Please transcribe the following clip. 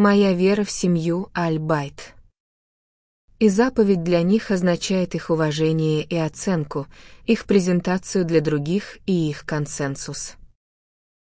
Моя вера в семью Аль-Байт. И заповедь для них означает их уважение и оценку, их презентацию для других и их консенсус.